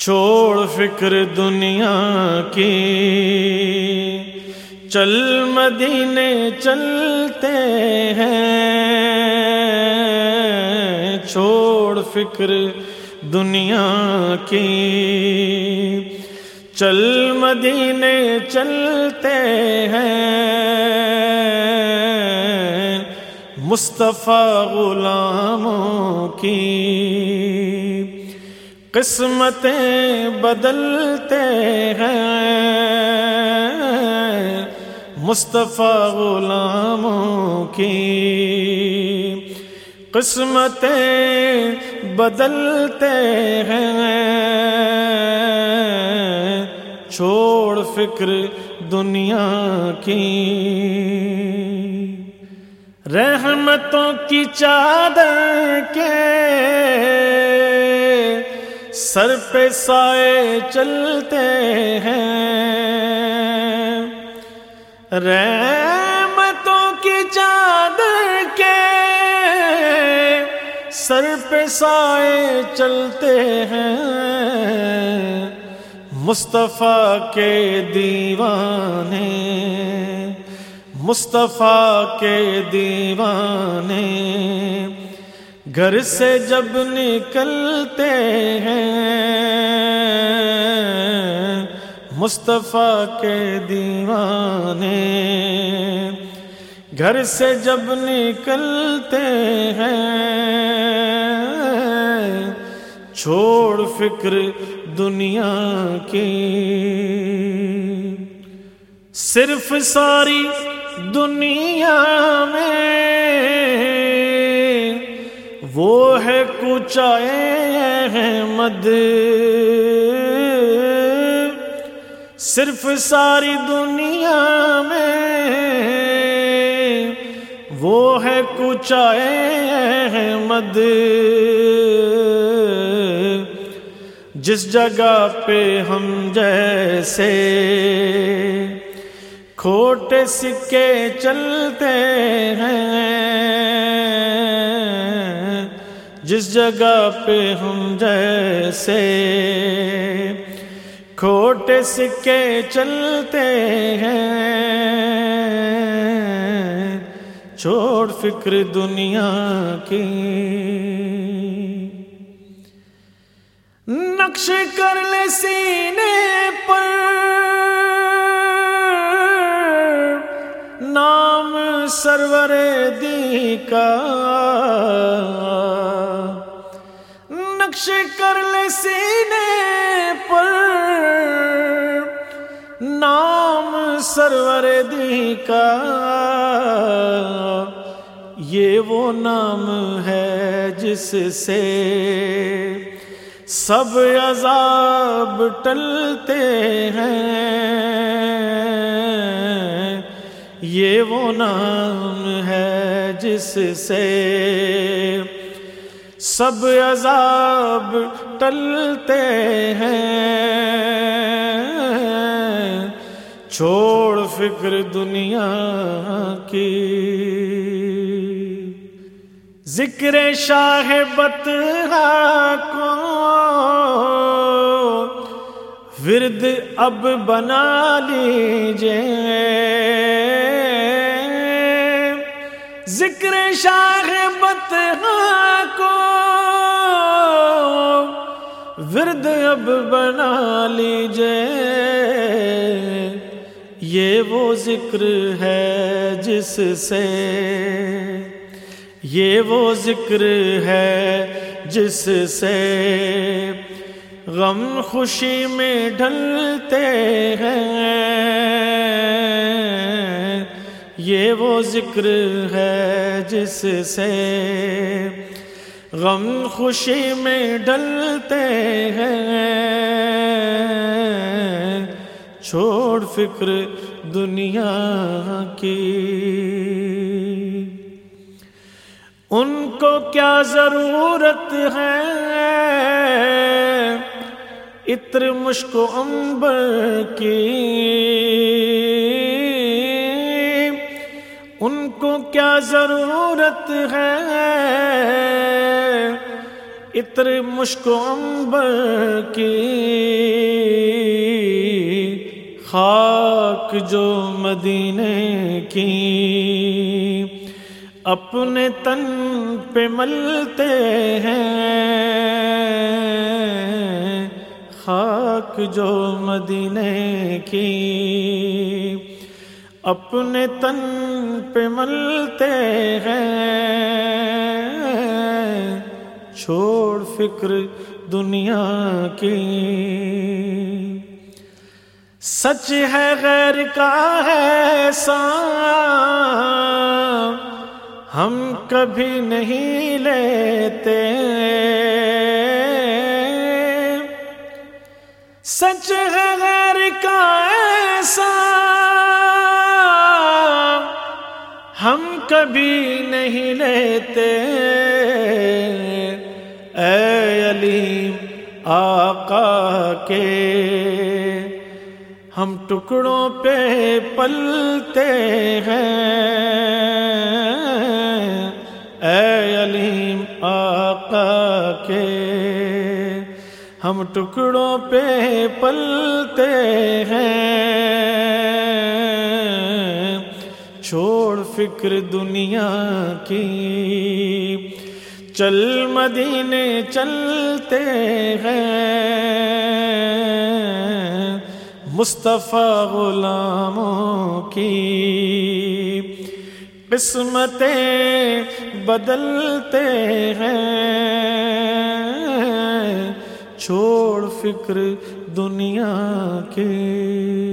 چھوڑ فکر دنیا کی۔ چل مدینے چلتے ہیں، چھوڑ فکر دنیا کی۔ چل مدینے چلتے ہیں مصطفیٰ غلاموں کی۔ قسمتیں بدلتے ہیں مصطفیٰ غلاموں کی قسمتیں بدلتے ہیں چھوڑ فکر دنیا کی رحمتوں کی چادر کے سر پہ سائے چلتے ہیں۔ رحمتوں کی چادر کے سر پہ سائے چلتے ہیں۔ مصطفیٰ کے دیوانے، مصطفیٰ کے دیوانے۔ گھر سے جب نکلتے ہیں مصطفیٰ کے دیوانے۔ گھر سے جب نکلتے ہیں، چھوڑ فکر دنیا کی۔ صرف ساری دنیا میں وہ ہے کچھ احمد صرف ساری دنیا میں وہ ہے کچھ احمد۔ جس جگہ پہ ہم جیسے کھوٹے سکے چلتے ہیں، جس جگہ پہ ہم جیسے کھوٹے سکے چلتے ہیں، چھوڑ فکر دنیا کی۔ نقش کر لے سینے پر، نام سرور دی کا۔ نقش کر لے سینے سرور دی کا یہ وہ نام ہے جس سے سب عذاب ٹلتے ہیں۔ یہ وہ نام ہے جس سے سب عذاب ٹلتے ہیں۔ چھوڑ فکر دنیا کی۔ ذکر شاہ بت کو ورد اب بنا لیجیے ذکر شاہ بت کو ورد اب بنا لیجیے یہ وہ ذکر ہے جس سے یہ وہ ذکر ہے جس سے غم خوشی میں ڈھلتے ہیں۔ یہ وہ ذکر ہے جس سے غم خوشی میں ڈلتے ہیں۔ چھوڑ فکر دنیا کی۔ ان کو کیا ضرورت ہے؟ عطر مشک امبر کی۔ ان کو کیا ضرورت ہے؟ عطر مشک امبر کی۔ خاک جو مدینے کی اپنے تن پہ ملتے ہیں۔ خاک جو مدینے کی اپنے تن پہ ملتے ہیں۔ چھوڑ فکر دنیا کی۔ سچ ہے، غیر کا ہے ہم کبھی نہیں لیتے۔ سچ ہے، غیر کا ایسا ہم کبھی نہیں لیتے۔ اے علیم، آقا کے ہم ٹکڑوں پہ پلتے ہیں۔ اے علیم آقا کے، ہم ٹکڑوں پہ پلتے ہیں۔ چھوڑ فکر دنیا کی، چل مدینے چلتے ہیں۔ مصطفیٰ غلاموں کی قسمتیں بدلتے ہیں۔ چھوڑ فکر دنیا کی